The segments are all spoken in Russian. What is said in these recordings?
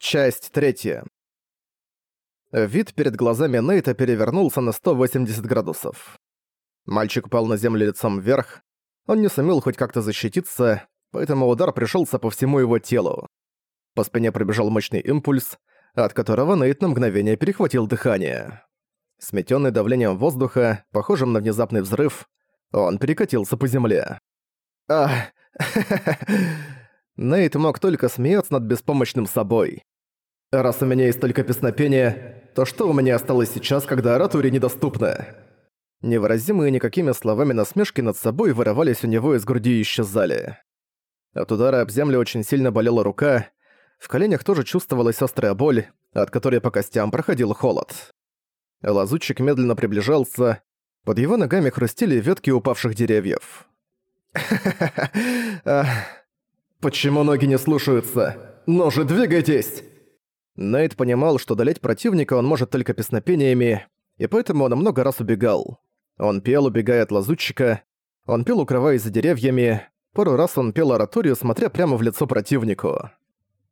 Часть третья. Вид перед глазами Нейта перевернулся на 180 градусов. Мальчик упал на землю лицом вверх. Он не сумел хоть как-то защититься, поэтому удар пришелся по всему его телу. По спине пробежал мощный импульс, от которого Нейт на мгновение перехватил дыхание. Сметенный давлением воздуха, похожим на внезапный взрыв, он перекатился по земле. Ах, Нейт мог только смеяться над беспомощным собой. Раз у меня есть только песнопение, то что у меня осталось сейчас, когда оратория недоступна? Невыразимые никакими словами насмешки над собой вырывались у него из груди и исчезали. От удара об землю очень сильно болела рука, в коленях тоже чувствовалась острая боль, от которой по костям проходил холод. Лазутчик медленно приближался, под его ногами хрустели ветки упавших деревьев. «Почему ноги не слушаются? Ну же, двигайтесь!» Найт понимал, что долеть противника он может только песнопениями, и поэтому он много раз убегал. Он пел, убегая от лазутчика, он пел, укрываясь за деревьями, пару раз он пел ораторию, смотря прямо в лицо противнику.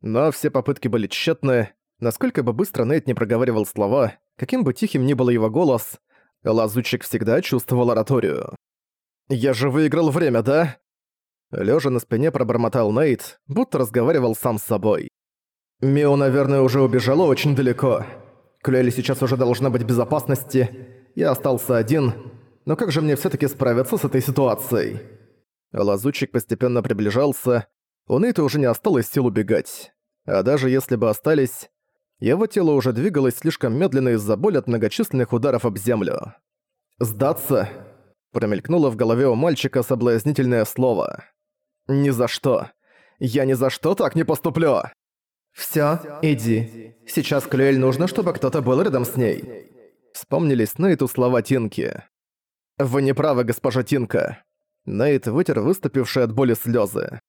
Но все попытки были тщетны, насколько бы быстро Нейт не проговаривал слова, каким бы тихим ни был его голос, лазутчик всегда чувствовал ораторию. «Я же выиграл время, да?» Лежа на спине пробормотал Нейт, будто разговаривал сам с собой. Мио, наверное, уже убежала очень далеко. Клюэли сейчас уже должна быть в безопасности. Я остался один. Но как же мне все таки справиться с этой ситуацией? Лазутчик постепенно приближался. У Нейта уже не осталось сил убегать. А даже если бы остались, его тело уже двигалось слишком медленно из-за боли от многочисленных ударов об землю. «Сдаться?» Промелькнуло в голове у мальчика соблазнительное слово. «Ни за что. Я ни за что так не поступлю!» «Всё, иди. Сейчас Клюэль нужно, чтобы кто-то был рядом с ней». Вспомнились Нейту слова Тинки. «Вы не правы, госпожа Тинка». Нейт вытер выступившие от боли слёзы.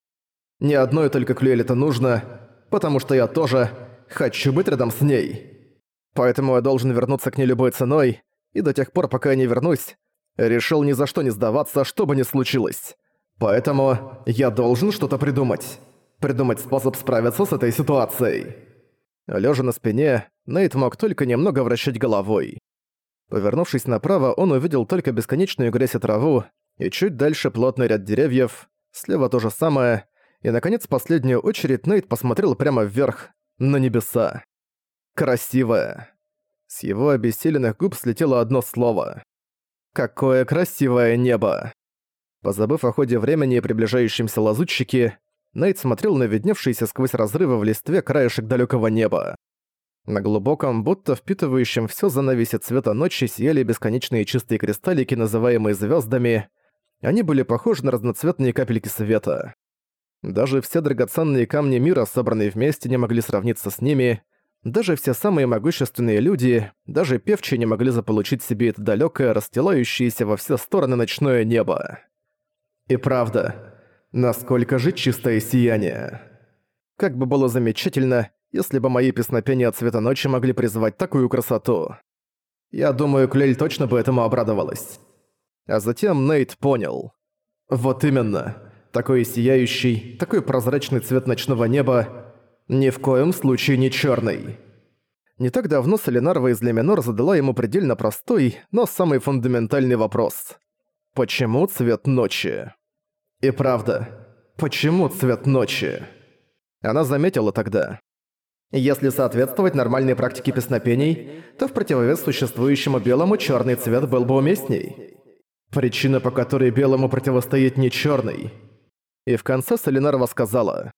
«Не одной только Клюэль это нужно, потому что я тоже хочу быть рядом с ней. Поэтому я должен вернуться к ней любой ценой, и до тех пор, пока я не вернусь, решил ни за что не сдаваться, что бы ни случилось. Поэтому я должен что-то придумать» придумать способ справиться с этой ситуацией. Лежа на спине, Нейт мог только немного вращать головой. Повернувшись направо, он увидел только бесконечную грязь и траву, и чуть дальше плотный ряд деревьев, слева то же самое, и, наконец, в последнюю очередь Нейт посмотрел прямо вверх, на небеса. Красивое. С его обессиленных губ слетело одно слово. Какое красивое небо! Позабыв о ходе времени и приближающемся лазутчике, Найт смотрел на видневшийся сквозь разрывы в листве краешек далекого неба. На глубоком, будто впитывающем все занавесе цвета ночи сияли бесконечные чистые кристаллики, называемые звездами. Они были похожи на разноцветные капельки света. Даже все драгоценные камни мира, собранные вместе, не могли сравниться с ними. Даже все самые могущественные люди, даже певчие не могли заполучить себе это далекое, расстилающееся во все стороны ночное небо. И правда, Насколько же чистое сияние. Как бы было замечательно, если бы мои песнопения цвета ночи могли призвать такую красоту. Я думаю, Клель точно бы этому обрадовалась. А затем Нейт понял. Вот именно. Такой сияющий, такой прозрачный цвет ночного неба ни в коем случае не черный. Не так давно Солинарва из Леминор задала ему предельно простой, но самый фундаментальный вопрос. Почему цвет ночи? И правда, почему цвет ночи? Она заметила тогда. Если соответствовать нормальной практике песнопений, то в противовес существующему белому черный цвет был бы уместней. Причина, по которой белому противостоит не черный. И в конце Солинарова сказала.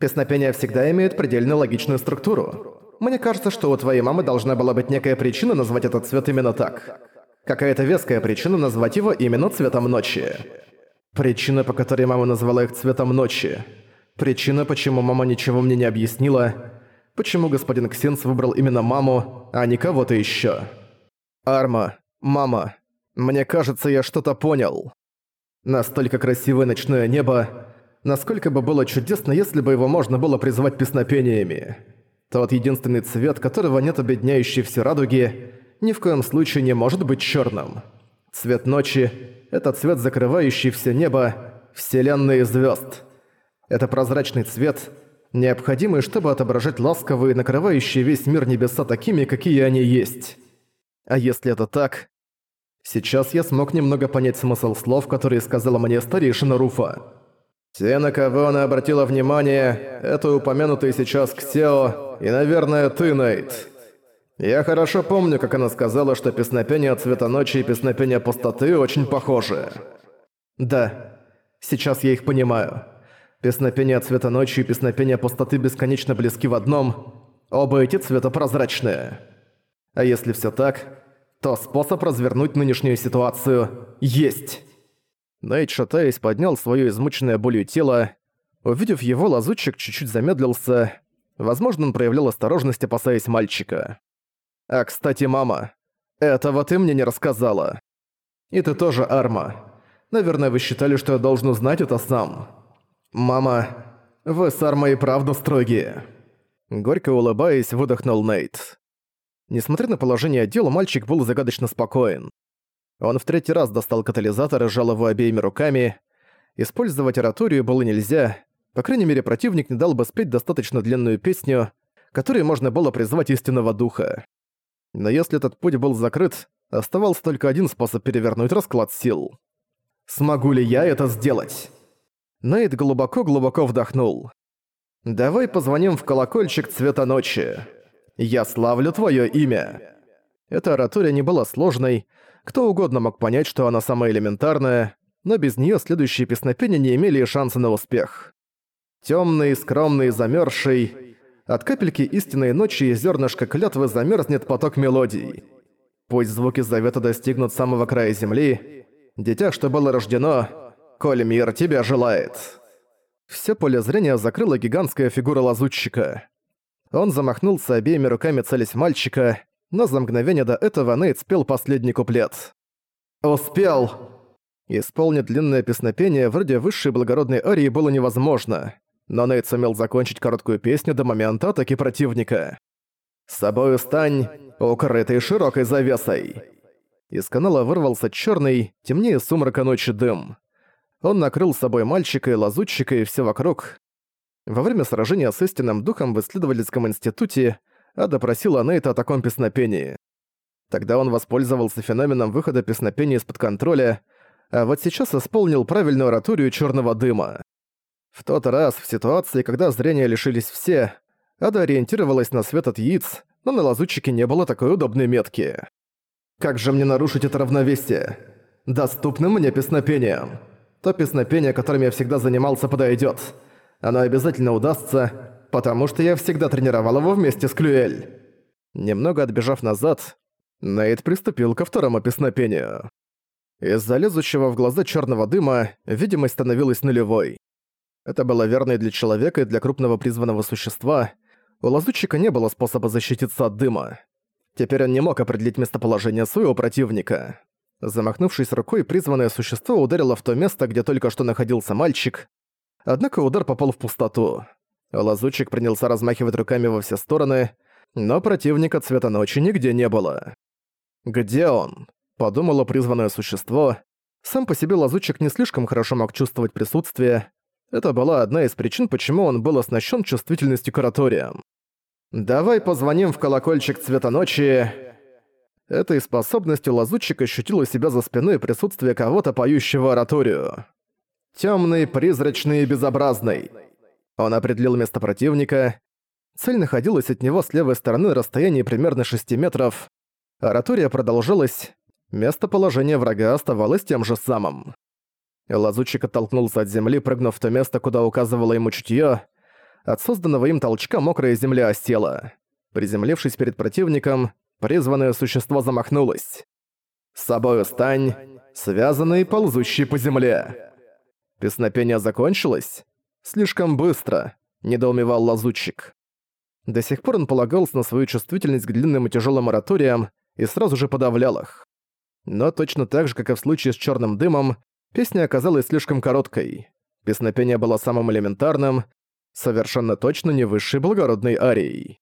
Песнопения всегда имеют предельно логичную структуру. Мне кажется, что у твоей мамы должна была быть некая причина назвать этот цвет именно так. Какая-то веская причина назвать его именно цветом ночи. Причина, по которой мама назвала их цветом ночи. Причина, почему мама ничего мне не объяснила. Почему господин Ксенс выбрал именно маму, а не кого-то ещё. Арма, мама, мне кажется, я что-то понял. Настолько красивое ночное небо, насколько бы было чудесно, если бы его можно было призвать песнопениями. Тот единственный цвет, которого нет объединяющей все радуги, ни в коем случае не может быть чёрным. Цвет ночи — это цвет, закрывающий все небо, вселенные звезд. Это прозрачный цвет, необходимый, чтобы отображать ласковые, накрывающие весь мир небеса такими, какие они есть. А если это так... Сейчас я смог немного понять смысл слов, которые сказала мне старейшина Руфа. Те, на кого она обратила внимание, это упомянутый сейчас Ксео и, наверное, ты, Нейт. Я хорошо помню, как она сказала, что песнопение цвета ночи и песнопение пустоты очень похожи. Да, сейчас я их понимаю. Песнопение цвета ночи и песнопение пустоты бесконечно близки в одном. Оба эти цвета прозрачные. А если все так, то способ развернуть нынешнюю ситуацию есть. Найт, шатаясь, поднял свое измученное болью тело. Увидев его, лазутчик чуть-чуть замедлился. Возможно, он проявлял осторожность, опасаясь мальчика. «А, кстати, мама, этого ты мне не рассказала. И ты тоже, Арма. Наверное, вы считали, что я должен узнать это сам. Мама, вы с Армой и правда строгие». Горько улыбаясь, выдохнул Нейт. Несмотря на положение дела, мальчик был загадочно спокоен. Он в третий раз достал катализатор и сжал его обеими руками. Использовать ораторию было нельзя. По крайней мере, противник не дал бы спеть достаточно длинную песню, которой можно было призвать истинного духа. Но если этот путь был закрыт, оставался только один способ перевернуть расклад сил. «Смогу ли я это сделать?» Нейт глубоко-глубоко вдохнул. «Давай позвоним в колокольчик цвета ночи. Я славлю твое имя». Эта оратория не была сложной, кто угодно мог понять, что она самая элементарная, но без нее следующие песнопения не имели шанса на успех. Темный, скромный, замерзший. От капельки истинной ночи и зернышка клятвы замерзнет поток мелодий. Пусть звуки завета достигнут самого края земли. Дитя, что было рождено, коль мир тебя желает. Все поле зрения закрыла гигантская фигура лазутчика. Он замахнулся обеими руками целясь мальчика, но за мгновение до этого Нейт спел последний куплет. «Успел!» Исполнить длинное песнопение вроде высшей благородной арии было невозможно, но Нейт сумел закончить короткую песню до момента атаки противника. «С собою стань, укрытый широкой завесой!» Из канала вырвался черный, темнее сумрака ночи дым. Он накрыл с собой мальчика и лазутчика и все вокруг. Во время сражения с истинным духом в исследовательском институте а допросила Нейта о таком песнопении. Тогда он воспользовался феноменом выхода песнопения из-под контроля, а вот сейчас исполнил правильную ораторию черного дыма. В тот раз, в ситуации, когда зрения лишились все, Ада ориентировалась на свет от яиц, но на лазутчике не было такой удобной метки. «Как же мне нарушить это равновесие? Доступным мне песнопением. То песнопение, которым я всегда занимался, подойдет. Оно обязательно удастся, потому что я всегда тренировал его вместе с Клюэль». Немного отбежав назад, Нейт приступил ко второму песнопению. Из-за лезущего в глаза черного дыма видимость становилась нулевой. Это было верно и для человека, и для крупного призванного существа. У лазутчика не было способа защититься от дыма. Теперь он не мог определить местоположение своего противника. Замахнувшись рукой, призванное существо ударило в то место, где только что находился мальчик. Однако удар попал в пустоту. Лазутчик принялся размахивать руками во все стороны, но противника цвета ночи нигде не было. «Где он?» – подумало призванное существо. Сам по себе лазутчик не слишком хорошо мог чувствовать присутствие. Это была одна из причин, почему он был оснащен чувствительностью к ораториям. «Давай позвоним в колокольчик цвета ночи». Этой способностью лазутчик ощутил у себя за спиной присутствие кого-то, поющего ораторию. Темный, призрачный и безобразный. Он определил место противника. Цель находилась от него с левой стороны на расстоянии примерно 6 метров. Оратория продолжилась. Местоположение врага оставалось тем же самым. Лазучик оттолкнулся от земли, прыгнув в то место, куда указывало ему чутье. От созданного им толчка мокрая земля осела. Приземлившись перед противником, призванное существо замахнулось. «С собою стань, связанный, ползущий по земле». Песнопение закончилось? «Слишком быстро», — недоумевал лазутчик. До сих пор он полагался на свою чувствительность к длинным и тяжелым ораториям и сразу же подавлял их. Но точно так же, как и в случае с черным дымом, песня оказалась слишком короткой. Песнопение было самым элементарным, совершенно точно не высшей благородной арией.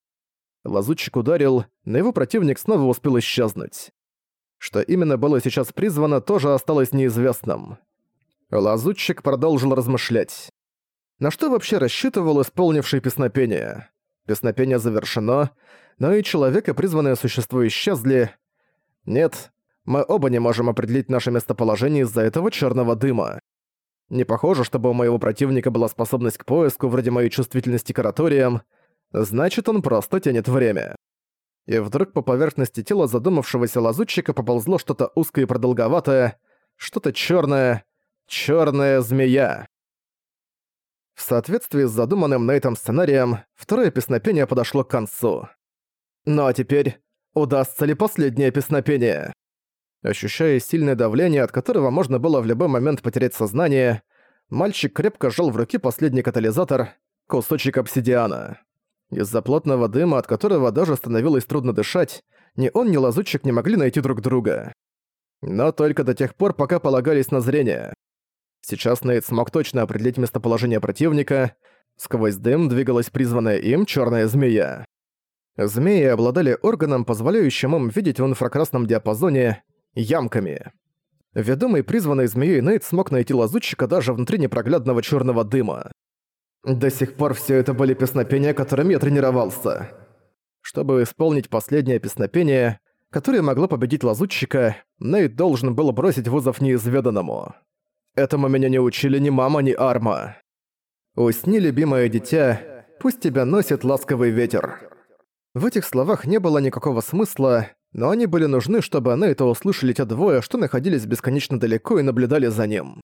Лазутчик ударил, но его противник снова успел исчезнуть. Что именно было сейчас призвано, тоже осталось неизвестным. Лазутчик продолжил размышлять. На что вообще рассчитывал исполнивший песнопение? Песнопение завершено, но и человек и призванное существо исчезли. Нет, мы оба не можем определить наше местоположение из-за этого черного дыма. Не похоже, чтобы у моего противника была способность к поиску, вроде моей чувствительности к ораториям, значит, он просто тянет время. И вдруг по поверхности тела задумавшегося лазутчика поползло что-то узкое и продолговатое, что-то черное, черная змея. В соответствии с задуманным на этом сценарием, второе песнопение подошло к концу. Ну а теперь, удастся ли последнее песнопение? Ощущая сильное давление, от которого можно было в любой момент потерять сознание, мальчик крепко сжал в руке последний катализатор — кусочек обсидиана. Из-за плотного дыма, от которого даже становилось трудно дышать, ни он, ни лазутчик не могли найти друг друга. Но только до тех пор, пока полагались на зрение. Сейчас Нейт смог точно определить местоположение противника. Сквозь дым двигалась призванная им черная змея. Змеи обладали органом, позволяющим им видеть в инфракрасном диапазоне ямками. Ведомый призванной змеей Нейт смог найти лазутчика даже внутри непроглядного черного дыма. До сих пор все это были песнопения, которыми я тренировался. Чтобы исполнить последнее песнопение, которое могло победить лазутчика, Нейт должен был бросить вызов неизведанному. Этому меня не учили ни мама, ни Арма. «Усни, любимое дитя, пусть тебя носит ласковый ветер». В этих словах не было никакого смысла, но они были нужны, чтобы она это услышали те двое, что находились бесконечно далеко и наблюдали за ним.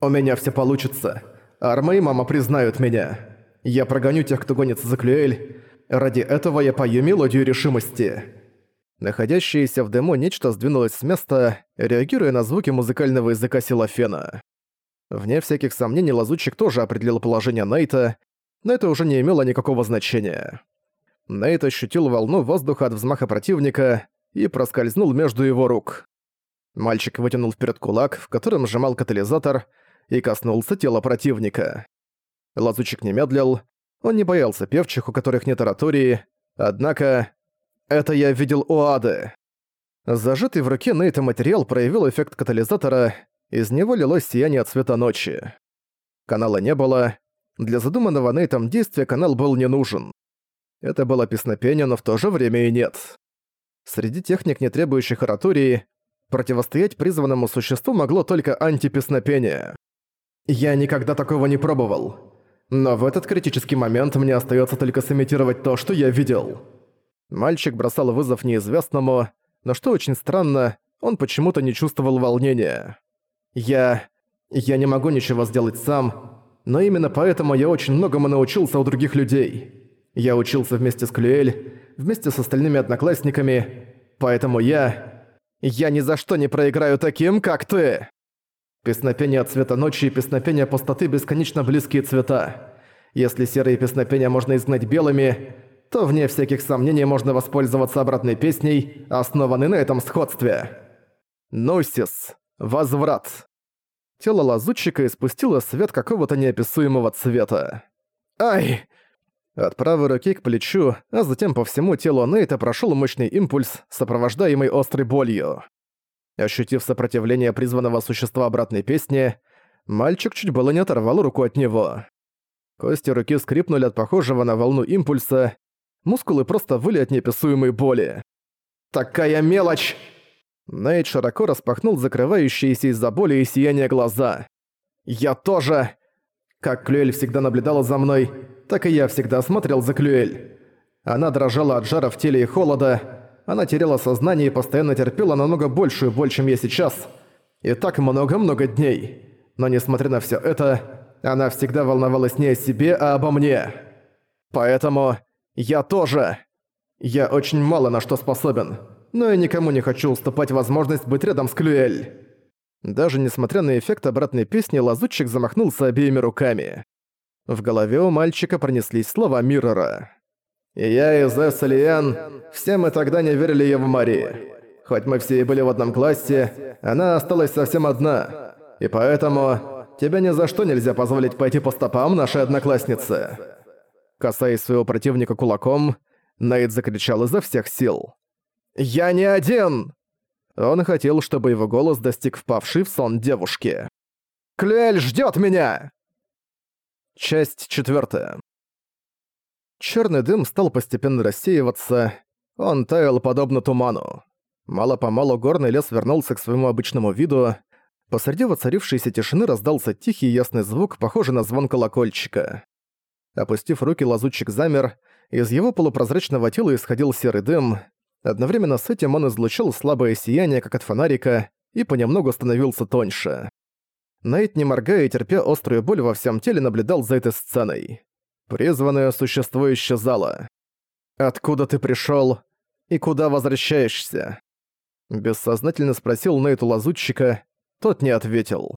«У меня все получится. Арма и мама признают меня. Я прогоню тех, кто гонится за Клюэль. Ради этого я пою мелодию решимости». Находящееся в дыму нечто сдвинулось с места, реагируя на звуки музыкального языка Силафена. Вне всяких сомнений лазутчик тоже определил положение Нейта, но это уже не имело никакого значения. Нейт ощутил волну воздуха от взмаха противника, и проскользнул между его рук. Мальчик вытянул вперед кулак, в котором сжимал катализатор, и коснулся тела противника. Лазучик не медлил, он не боялся певчих, у которых нет оратории, однако... Это я видел у Ады. Зажатый в руке Нейта материал проявил эффект катализатора, из него лилось сияние цвета ночи. Канала не было. Для задуманного Нейтом действия канал был не нужен. Это было песнопение, но в то же время и нет. Среди техник, не требующих оратории, противостоять призванному существу могло только антипеснопение. Я никогда такого не пробовал. Но в этот критический момент мне остается только сымитировать то, что я видел. Мальчик бросал вызов неизвестному, но что очень странно, он почему-то не чувствовал волнения. Я... я не могу ничего сделать сам, но именно поэтому я очень многому научился у других людей. Я учился вместе с Клюэль, вместе с остальными одноклассниками, поэтому я... Я ни за что не проиграю таким, как ты!» Песнопения цвета ночи и песнопения пустоты бесконечно близкие цвета. Если серые песнопения можно изгнать белыми, то вне всяких сомнений можно воспользоваться обратной песней, основанной на этом сходстве. Носис. Возврат. Тело лазутчика испустило свет какого-то неописуемого цвета. «Ай!» От правой руки к плечу, а затем по всему телу Нейта прошел мощный импульс, сопровождаемый острой болью. Ощутив сопротивление призванного существа обратной песни, мальчик чуть было не оторвал руку от него. Кости руки скрипнули от похожего на волну импульса, мускулы просто выли от неописуемой боли. «Такая мелочь!» Нейт широко распахнул закрывающиеся из-за боли и сияния глаза. «Я тоже!» Как Клюэль всегда наблюдала за мной, так и я всегда смотрел за Клюэль. Она дрожала от жара в теле и холода, она теряла сознание и постоянно терпела намного большую боль, чем я сейчас. И так много-много дней. Но несмотря на все это, она всегда волновалась не о себе, а обо мне. Поэтому я тоже. Я очень мало на что способен, но я никому не хочу уступать возможность быть рядом с Клюэль. Даже несмотря на эффект обратной песни, лазутчик замахнулся обеими руками. В голове у мальчика пронеслись слова Миррора. «Я и Зесс все мы тогда не верили ей в Мари. Хоть мы все и были в одном классе, она осталась совсем одна. И поэтому тебе ни за что нельзя позволить пойти по стопам нашей одноклассницы». Касаясь своего противника кулаком, Нейт закричал изо всех сил. «Я не один!» Он хотел, чтобы его голос достиг впавшей в сон девушки. «Клюэль ждёт меня!» Часть четвертая. Черный дым стал постепенно рассеиваться, он таял подобно туману. Мало-помалу горный лес вернулся к своему обычному виду, посреди воцарившейся тишины раздался тихий ясный звук, похожий на звон колокольчика. Опустив руки, лазутчик замер, из его полупрозрачного тела исходил серый дым, одновременно с этим он излучал слабое сияние, как от фонарика, и понемногу становился тоньше. Найт, не моргая и терпя острую боль во всем теле, наблюдал за этой сценой. Призванное существо исчезало. «Откуда ты пришёл и куда возвращаешься?» Бессознательно спросил Нейт у лазутчика, тот не ответил.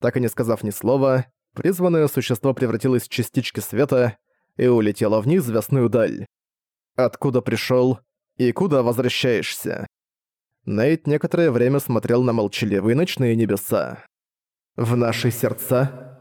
Так и не сказав ни слова, призванное существо превратилось в частички света и улетело вниз в звездную даль. «Откуда пришёл и куда возвращаешься?» Нейт некоторое время смотрел на молчаливые ночные небеса. В наши сердца